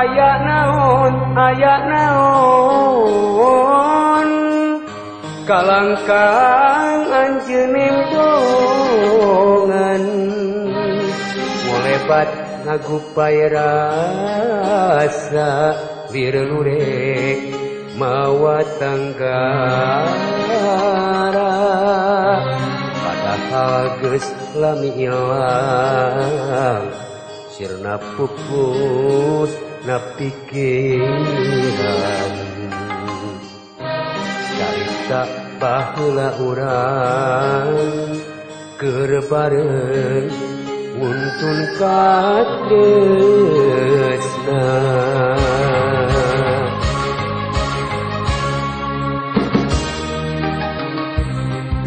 aya naon aya naon? Kalangkang anjenim dongan. Molebat ngagupai rasa birlurek mawa tanggara padahal geus lami ilang sirna pupus napikiran. Carita bahula urang Kerbareng Muntun katresna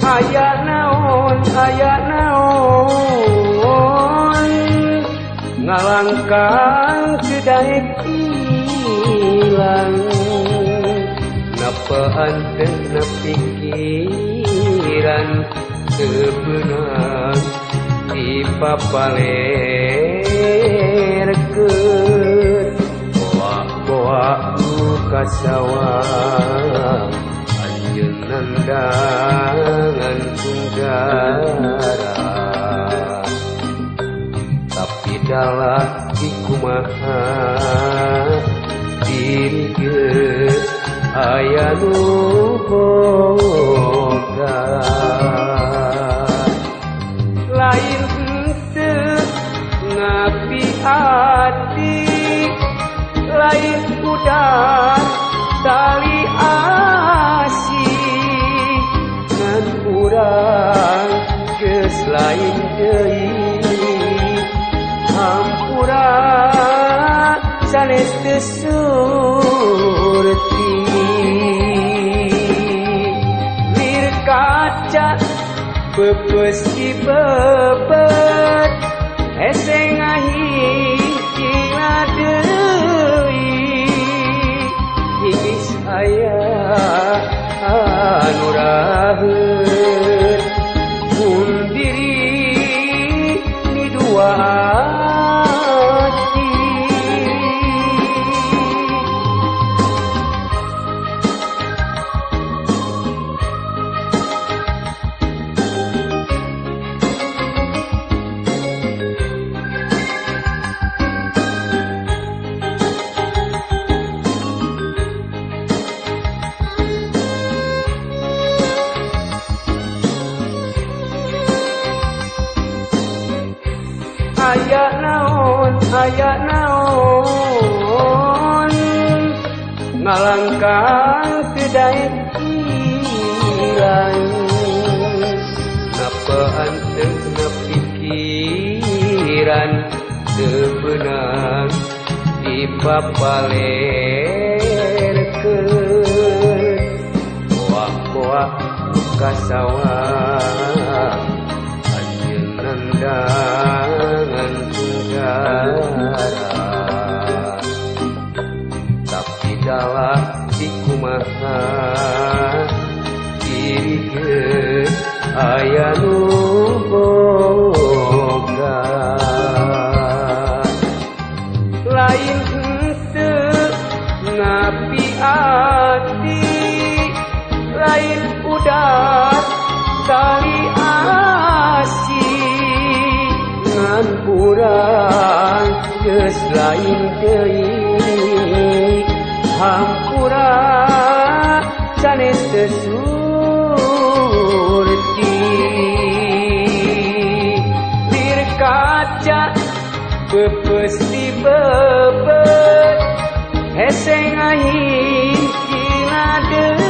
Ayat naon, ayat naon? ngalangkang kedai hilang. Napaan teh napikiran kebenang di papaler ke bawa-bawa buka sawah anjun nandangan tunggal segala dikumaha Dinke ayah nuboga surti Wir kaca bebeski bebet Eseng ahi kila dei Iki saya anurahen Undiri ni dua aya naon aya naon? Ngalangkang tidai hilang napaan teu pikiran? Sebenang beunang dipapalerkeun koa-koa ka sawah. Anjeun nandang tapi dalam dikumaha diri ke ayah geus lain teuing hampura sanes surti dir kaca pepesti bebet. Heseng ahin kinadeu